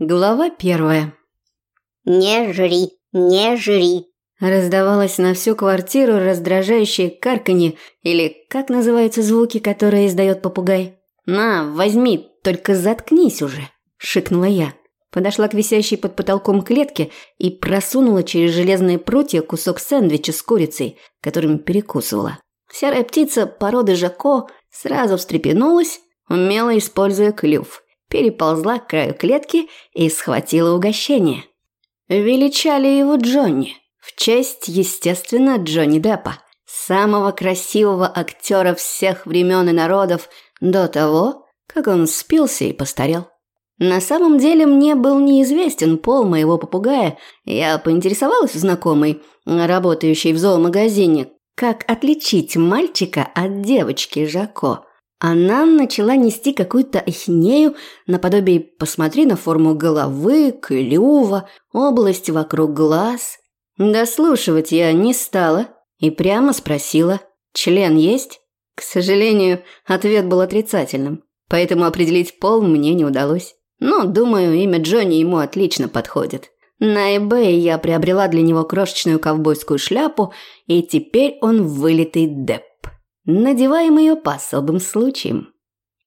Глава первая. «Не жри, не жри!» Раздавалось на всю квартиру раздражающее карканье, или как называются звуки, которые издает попугай. «На, возьми, только заткнись уже!» – шикнула я. Подошла к висящей под потолком клетке и просунула через железные прутья кусок сэндвича с курицей, которым перекусывала. Серая птица породы Жако сразу встрепенулась, умело используя клюв – переползла к краю клетки и схватила угощение. Величали его Джонни, в честь, естественно, Джонни Деппа, самого красивого актера всех времен и народов до того, как он спился и постарел. На самом деле мне был неизвестен пол моего попугая. Я поинтересовалась у знакомой, работающей в зоомагазине, как отличить мальчика от девочки Жако. Она начала нести какую-то ахинею наподобие «посмотри на форму головы, клюва, область вокруг глаз». Дослушивать я не стала и прямо спросила «член есть?». К сожалению, ответ был отрицательным, поэтому определить пол мне не удалось. Но, думаю, имя Джонни ему отлично подходит. На eBay я приобрела для него крошечную ковбойскую шляпу, и теперь он вылитый деп надеваем ее по особым случаям.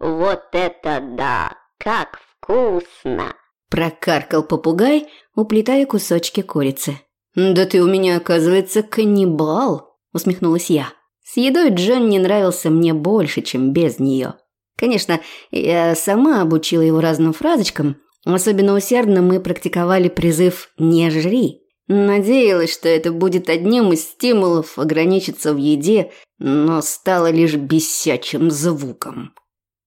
«Вот это да! Как вкусно!» Прокаркал попугай, уплетая кусочки курицы. «Да ты у меня, оказывается, каннибал!» усмехнулась я. С едой Джон не нравился мне больше, чем без нее. Конечно, я сама обучила его разным фразочкам. Особенно усердно мы практиковали призыв «не жри». Надеялась, что это будет одним из стимулов ограничиться в еде, но стало лишь бесячим звуком.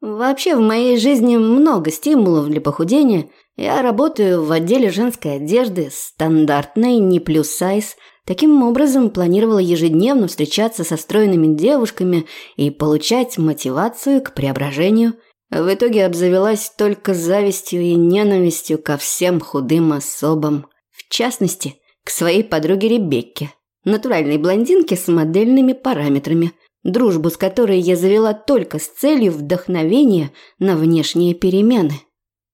Вообще в моей жизни много стимулов для похудения. Я работаю в отделе женской одежды, стандартной, не плюс сайз. Таким образом, планировала ежедневно встречаться со стройными девушками и получать мотивацию к преображению. В итоге обзавелась только завистью и ненавистью ко всем худым особам. В частности, к своей подруге Ребекке, натуральной блондинке с модельными параметрами, дружбу с которой я завела только с целью вдохновения на внешние перемены.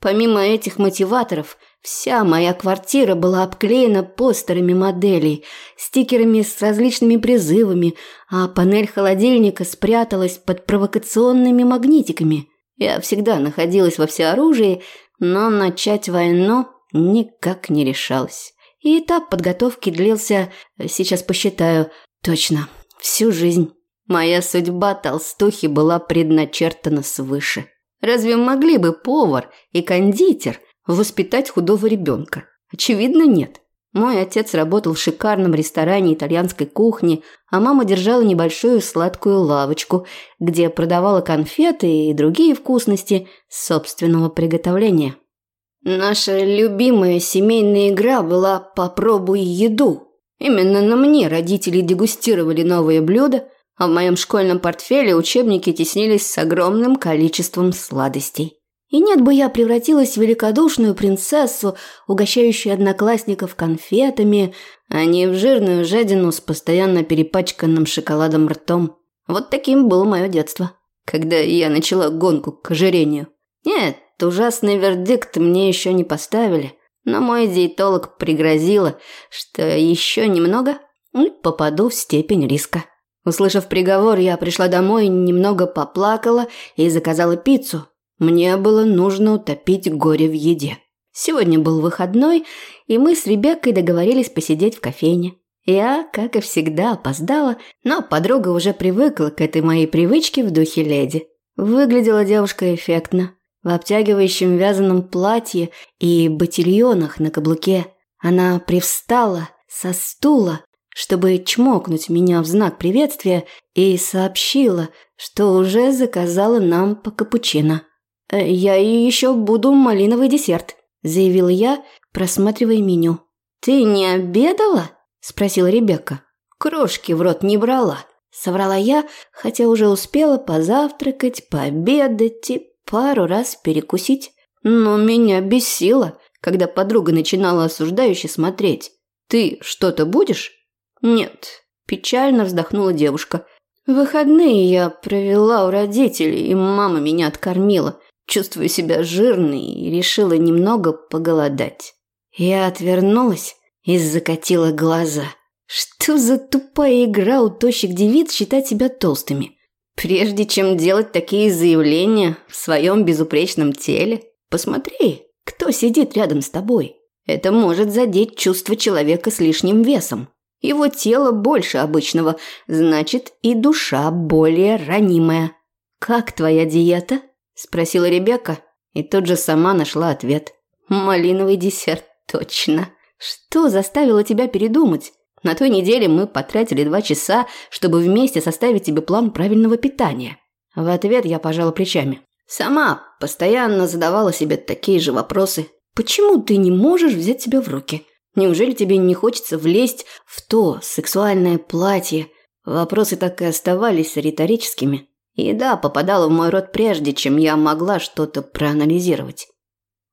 Помимо этих мотиваторов, вся моя квартира была обклеена постерами моделей, стикерами с различными призывами, а панель холодильника спряталась под провокационными магнитиками. Я всегда находилась во всеоружии, но начать войну никак не решалась. И этап подготовки длился, сейчас посчитаю, точно, всю жизнь. Моя судьба толстухи была предначертана свыше. Разве могли бы повар и кондитер воспитать худого ребенка? Очевидно, нет. Мой отец работал в шикарном ресторане итальянской кухни, а мама держала небольшую сладкую лавочку, где продавала конфеты и другие вкусности собственного приготовления. Наша любимая семейная игра была «Попробуй еду». Именно на мне родители дегустировали новые блюда, а в моем школьном портфеле учебники теснились с огромным количеством сладостей. И нет бы я превратилась в великодушную принцессу, угощающую одноклассников конфетами, а не в жирную жадину с постоянно перепачканным шоколадом ртом. Вот таким было мое детство, когда я начала гонку к ожирению. Нет, ужасный вердикт мне еще не поставили, но мой диетолог пригрозила, что еще немного и попаду в степень риска. Услышав приговор, я пришла домой, немного поплакала и заказала пиццу. Мне было нужно утопить горе в еде. Сегодня был выходной, и мы с Ребеккой договорились посидеть в кофейне. Я, как и всегда, опоздала, но подруга уже привыкла к этой моей привычке в духе леди. Выглядела девушка эффектно в обтягивающем вязаном платье и ботильонах на каблуке. Она привстала со стула, чтобы чмокнуть меня в знак приветствия, и сообщила, что уже заказала нам по капучино. «Э, «Я еще буду малиновый десерт», – заявила я, просматривая меню. «Ты не обедала?» – спросила Ребекка. «Крошки в рот не брала», – соврала я, хотя уже успела позавтракать, пообедать и пару раз перекусить. Но меня бесило, когда подруга начинала осуждающе смотреть. «Ты что-то будешь?» «Нет», – печально вздохнула девушка. «Выходные я провела у родителей, и мама меня откормила. Чувствую себя жирной и решила немного поголодать. Я отвернулась и закатила глаза. Что за тупая игра у тощих девиц считать себя толстыми? Прежде чем делать такие заявления в своем безупречном теле, посмотри, кто сидит рядом с тобой. Это может задеть чувство человека с лишним весом. Его тело больше обычного, значит и душа более ранимая. «Как твоя диета?» – спросила Ребекка, и тут же сама нашла ответ. «Малиновый десерт, точно. Что заставило тебя передумать? На той неделе мы потратили два часа, чтобы вместе составить тебе план правильного питания». В ответ я пожала плечами. Сама постоянно задавала себе такие же вопросы. Почему ты не можешь взять себя в руки? Неужели тебе не хочется влезть в то сексуальное платье? Вопросы так и оставались риторическими. Еда попадала в мой рот прежде, чем я могла что-то проанализировать.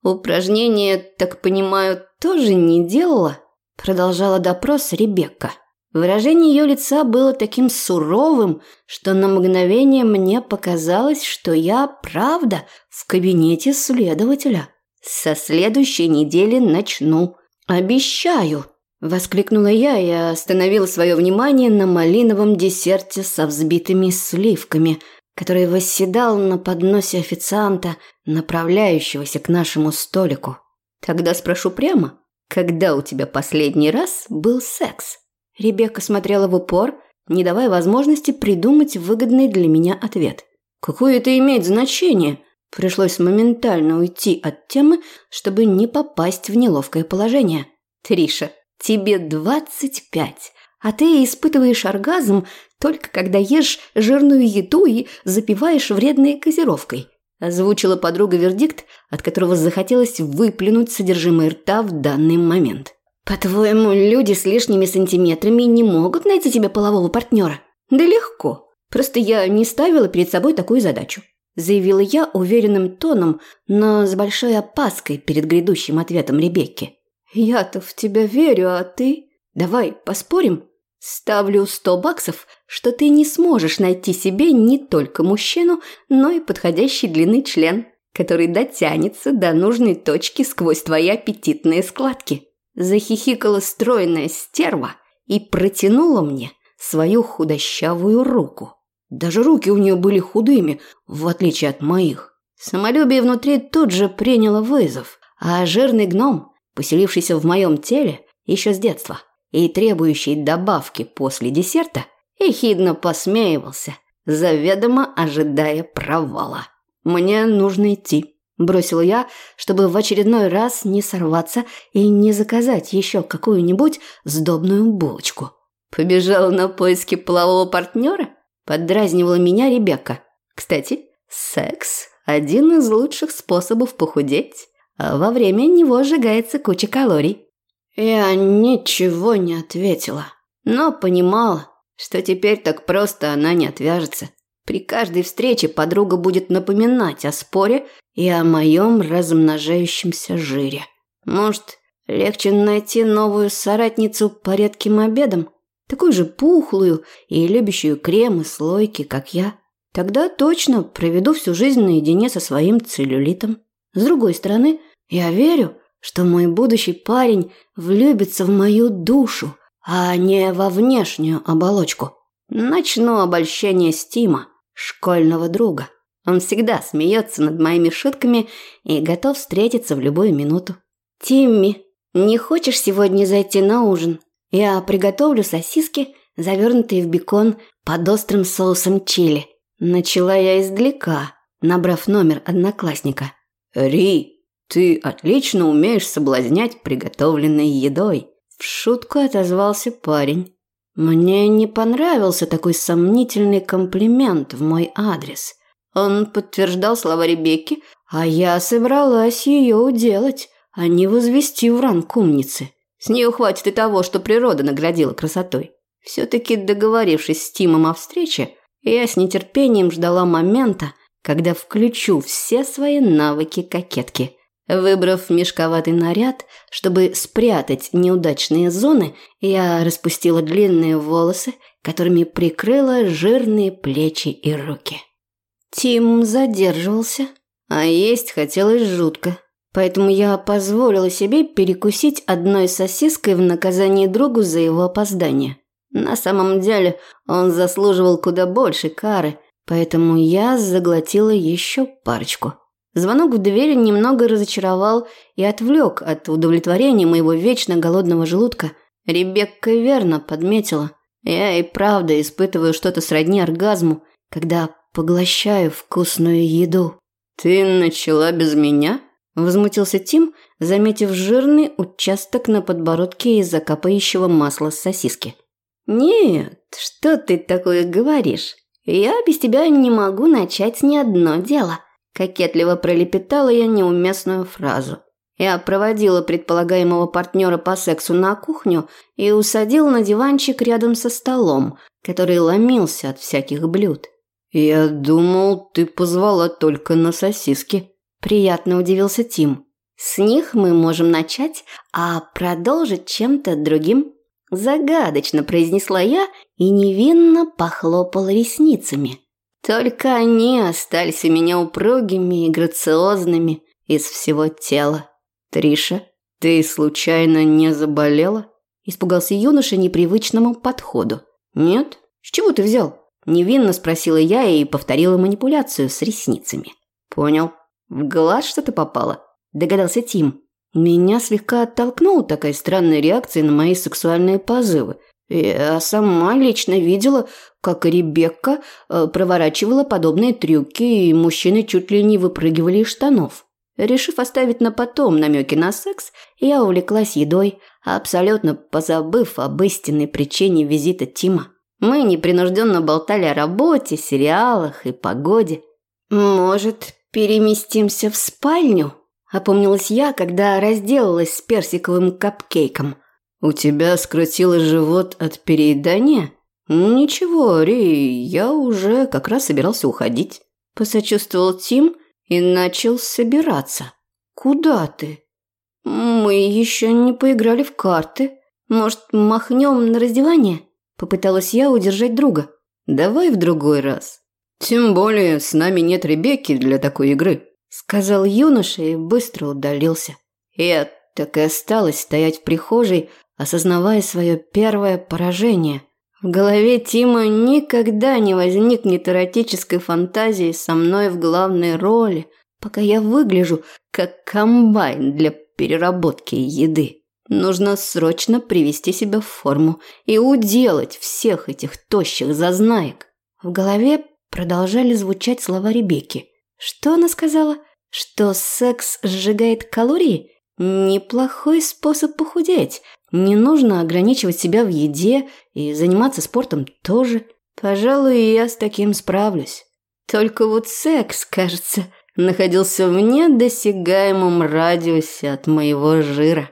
«Упражнения, так понимаю, тоже не делала?» Продолжала допрос Ребекка. Выражение ее лица было таким суровым, что на мгновение мне показалось, что я, правда, в кабинете следователя. Со следующей недели начну. Обещаю!» – воскликнула я и остановила свое внимание на малиновом десерте со взбитыми сливками, который восседал на подносе официанта, направляющегося к нашему столику. «Тогда спрошу прямо, когда у тебя последний раз был секс?» Ребекка смотрела в упор, не давая возможности придумать выгодный для меня ответ. «Какое это имеет значение?» Пришлось моментально уйти от темы, чтобы не попасть в неловкое положение. «Триша, тебе двадцать пять, а ты испытываешь оргазм только когда ешь жирную еду и запиваешь вредной газировкой», озвучила подруга вердикт, от которого захотелось выплюнуть содержимое рта в данный момент. «По-твоему, люди с лишними сантиметрами не могут найти тебе полового партнера?» «Да легко. Просто я не ставила перед собой такую задачу», заявила я уверенным тоном, но с большой опаской перед грядущим ответом Ребекки. «Я-то в тебя верю, а ты? Давай поспорим? Ставлю сто баксов, что ты не сможешь найти себе не только мужчину, но и подходящей длины член, который дотянется до нужной точки сквозь твои аппетитные складки». Захихикала стройная стерва и протянула мне свою худощавую руку. Даже руки у нее были худыми, в отличие от моих. Самолюбие внутри тут же приняло вызов, а жирный гном, поселившийся в моем теле еще с детства и требующий добавки после десерта, ехидно посмеивался, заведомо ожидая провала. «Мне нужно идти», Бросил я, чтобы в очередной раз не сорваться и не заказать еще какую-нибудь сдобную булочку. Побежала на поиски полового партнера? Поддразнивала меня Ребекка. Кстати, секс – один из лучших способов похудеть, а во время него сжигается куча калорий. Я ничего не ответила, но понимала, что теперь так просто она не отвяжется. При каждой встрече подруга будет напоминать о споре и о моем размножающемся жире. Может, легче найти новую соратницу по редким обедам, такую же пухлую и любящую крем и слойки, как я. Тогда точно проведу всю жизнь наедине со своим целлюлитом. С другой стороны, я верю, что мой будущий парень влюбится в мою душу, а не во внешнюю оболочку. Начну обольщение Стима школьного друга. Он всегда смеется над моими шутками и готов встретиться в любую минуту. «Тимми, не хочешь сегодня зайти на ужин? Я приготовлю сосиски, завернутые в бекон под острым соусом чили». Начала я издалека, набрав номер одноклассника. «Ри, ты отлично умеешь соблазнять приготовленной едой», – в шутку отозвался парень. Мне не понравился такой сомнительный комплимент в мой адрес. Он подтверждал слова Ребекки, а я собралась ее уделать, а не возвести в ранг умницы. С нее хватит и того, что природа наградила красотой. Все-таки договорившись с Тимом о встрече, я с нетерпением ждала момента, когда включу все свои навыки кокетки. Выбрав мешковатый наряд, чтобы спрятать неудачные зоны, я распустила длинные волосы, которыми прикрыла жирные плечи и руки. Тим задерживался, а есть хотелось жутко. Поэтому я позволила себе перекусить одной сосиской в наказание другу за его опоздание. На самом деле он заслуживал куда больше кары, поэтому я заглотила еще парочку. Звонок в дверь немного разочаровал и отвлек от удовлетворения моего вечно голодного желудка. Ребекка верно подметила. Я и правда испытываю что-то сродни оргазму, когда поглощаю вкусную еду. «Ты начала без меня?» – возмутился Тим, заметив жирный участок на подбородке из-за капающего масла с сосиски. «Нет, что ты такое говоришь? Я без тебя не могу начать ни одно дело». Кокетливо пролепетала я неуместную фразу. Я проводила предполагаемого партнера по сексу на кухню и усадила на диванчик рядом со столом, который ломился от всяких блюд. «Я думал, ты позвала только на сосиски», – приятно удивился Тим. «С них мы можем начать, а продолжить чем-то другим». Загадочно произнесла я и невинно похлопала ресницами. Только они остались у меня упругими и грациозными из всего тела. «Триша, ты случайно не заболела?» Испугался юноша непривычному подходу. «Нет? С чего ты взял?» Невинно спросила я и повторила манипуляцию с ресницами. «Понял. В глаз что-то попало?» Догадался Тим. Меня слегка оттолкнула такая странная реакция на мои сексуальные позывы – я сама лично видела, как Ребекка э, проворачивала подобные трюки, и мужчины чуть ли не выпрыгивали из штанов. Решив оставить на потом намеки на секс, я увлеклась едой, абсолютно позабыв об истинной причине визита Тима. Мы непринужденно болтали о работе, сериалах и погоде. «Может, переместимся в спальню?» – опомнилась я, когда разделалась с персиковым капкейком – «У тебя скрутило живот от переедания?» «Ничего, Ри, я уже как раз собирался уходить», – посочувствовал Тим и начал собираться. «Куда ты?» «Мы еще не поиграли в карты. Может, махнем на раздевание?» Попыталась я удержать друга. «Давай в другой раз. Тем более с нами нет Ребекки для такой игры», – сказал юноша и быстро удалился. Я так и осталась стоять в прихожей, осознавая свое первое поражение. В голове Тима никогда не возникнет эротической фантазии со мной в главной роли, пока я выгляжу как комбайн для переработки еды. Нужно срочно привести себя в форму и уделать всех этих тощих зазнаек. В голове продолжали звучать слова Ребекки. Что она сказала? Что секс сжигает калории? Неплохой способ похудеть, не нужно ограничивать себя в еде и заниматься спортом тоже. Пожалуй, я с таким справлюсь. Только вот секс, кажется, находился в недосягаемом радиусе от моего жира.